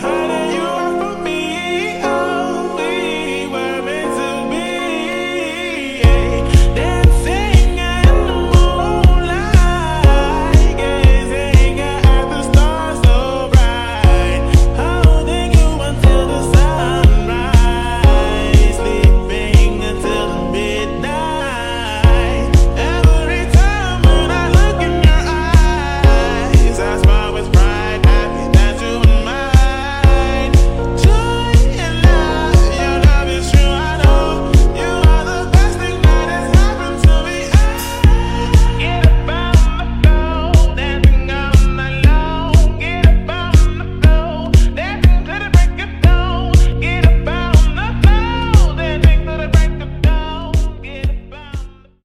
heart.